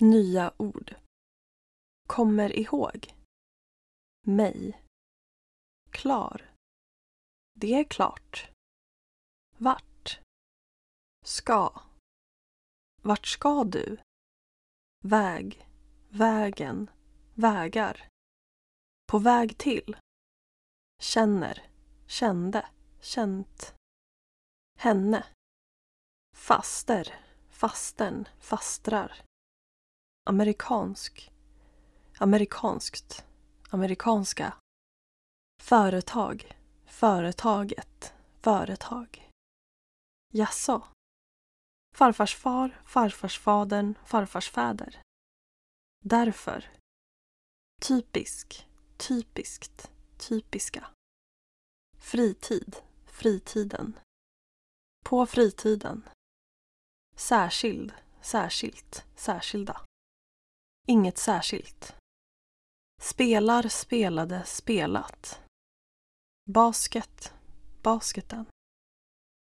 Nya ord. Kommer ihåg. Mig. Klar. Det är klart. Vart. Ska. Vart ska du? Väg. Vägen. Vägar. På väg till. Känner. Kände. Känt. Henne. Faster. Fasten. Fastrar. Amerikansk. Amerikanskt. Amerikanska. Företag. Företaget. Företag. Jaså? Farfars far, farfars fadern, farfars fäder. Därför. Typisk. Typiskt. Typiska. Fritid. Fritiden. På fritiden. Särskild. Särskilt. Särskilda. Inget särskilt. Spelar, spelade, spelat. Basket. Basketen.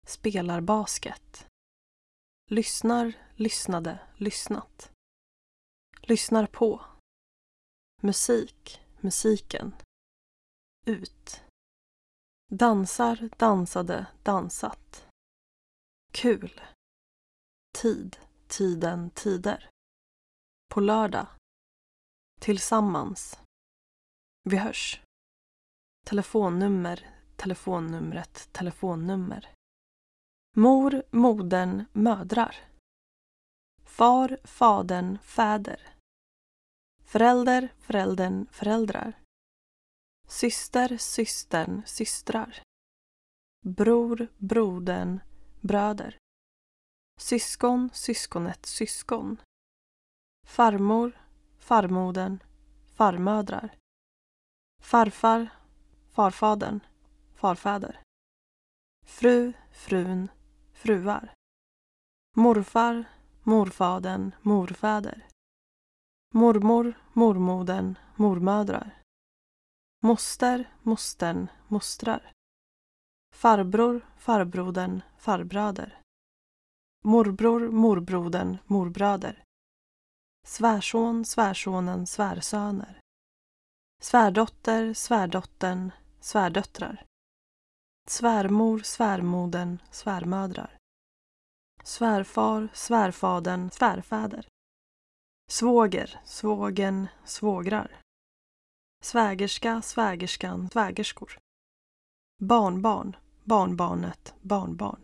Spelar basket. Lyssnar, lyssnade, lyssnat. Lyssnar på. Musik, musiken. Ut. Dansar, dansade, dansat. Kul. Tid, tiden, tider. På lördag. Tillsammans. Vi hörs. Telefonnummer, telefonnumret, telefonnummer. Mor, modern, mödrar. Far, fadern, fäder. Förälder, föräldern, föräldrar. Syster, systern, systrar. Bror, brodern, bröder. Syskon, syskonet, syskon. Farmor, farmodern, farmödrar. Farfar, farfadern, farfäder. Fru, frun, fruar. Morfar, morfadern, morfäder. Mormor, mormodern, mormödrar. Moster, mostern, mostrar. Farbror, farbrodern, farbröder. Morbror, morbrodern, morbröder. Svärson, svärsonen, svärsöner. Svärdotter, svärdottern, svärdöttrar. Svärmor, svärmodern, svärmödrar. Svärfar, svärfadern, svärfäder. Svåger, svågen, svågrar. Svägerska, svägerskan, svägerskor. Barnbarn, barnbarnet, barnbarn.